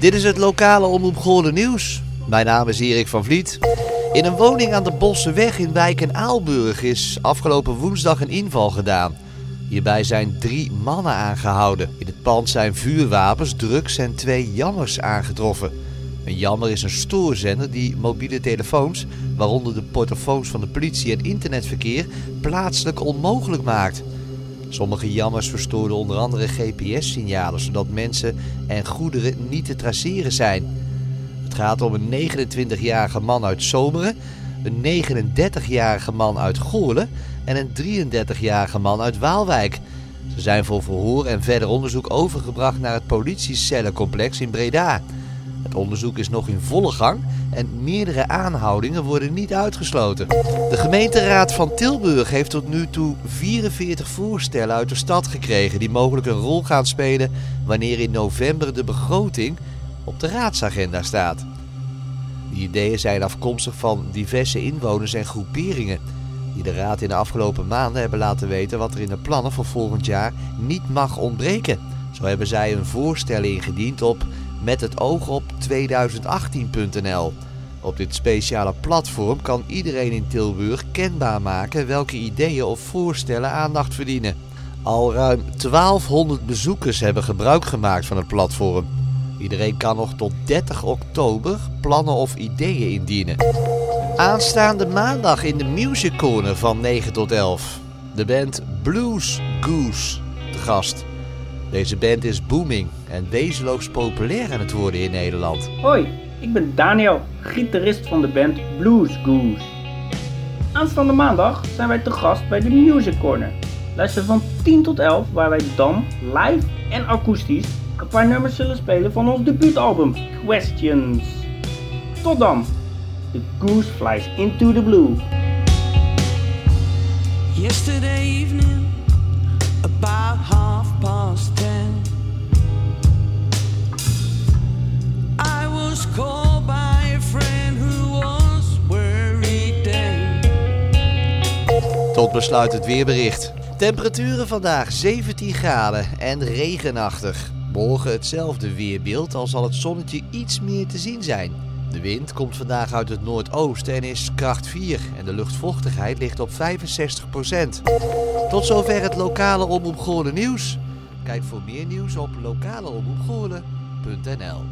Dit is het lokale Omroep nieuws. Mijn naam is Erik van Vliet. In een woning aan de Bossenweg in wijk Aalburg is afgelopen woensdag een inval gedaan. Hierbij zijn drie mannen aangehouden. In het pand zijn vuurwapens, drugs en twee jammers aangetroffen. Een jammer is een stoorzender die mobiele telefoons, waaronder de portofoons van de politie en internetverkeer, plaatselijk onmogelijk maakt. Sommige jammers verstoorden onder andere GPS-signalen, zodat mensen en goederen niet te traceren zijn. Het gaat om een 29-jarige man uit Zomeren, een 39-jarige man uit Goorlen en een 33-jarige man uit Waalwijk. Ze zijn voor verhoor en verder onderzoek overgebracht naar het politiecellencomplex in Breda. Het onderzoek is nog in volle gang en meerdere aanhoudingen worden niet uitgesloten. De gemeenteraad van Tilburg heeft tot nu toe 44 voorstellen uit de stad gekregen die mogelijk een rol gaan spelen wanneer in november de begroting op de raadsagenda staat. Die ideeën zijn afkomstig van diverse inwoners en groeperingen die de raad in de afgelopen maanden hebben laten weten wat er in de plannen voor volgend jaar niet mag ontbreken. Zo hebben zij een voorstel ingediend op met het oog op 2018.nl. Op dit speciale platform kan iedereen in Tilburg kenbaar maken welke ideeën of voorstellen aandacht verdienen. Al ruim 1200 bezoekers hebben gebruik gemaakt van het platform. Iedereen kan nog tot 30 oktober plannen of ideeën indienen. Aanstaande maandag in de Music Corner van 9 tot 11. De band Blues Goose te gast. Deze band is booming en wezenloos populair aan het worden in Nederland. Hoi, ik ben Daniel, gitarist van de band Blues Goose. Aanstaande maandag zijn wij te gast bij de Music Corner. Luister van 10 tot 11 waar wij dan live en akoestisch een paar nummers zullen spelen van ons debuutalbum Questions. Tot dan! The goose flies into the blue. Yesterday evening, Tot besluit het weerbericht. Temperaturen vandaag 17 graden en regenachtig. Morgen hetzelfde weerbeeld, al zal het zonnetje iets meer te zien zijn. De wind komt vandaag uit het noordoosten en is kracht 4 en de luchtvochtigheid ligt op 65%. Tot zover het lokale Omroep Goorlen nieuws. Kijk voor meer nieuws op lokaleomroepgoorlen.nl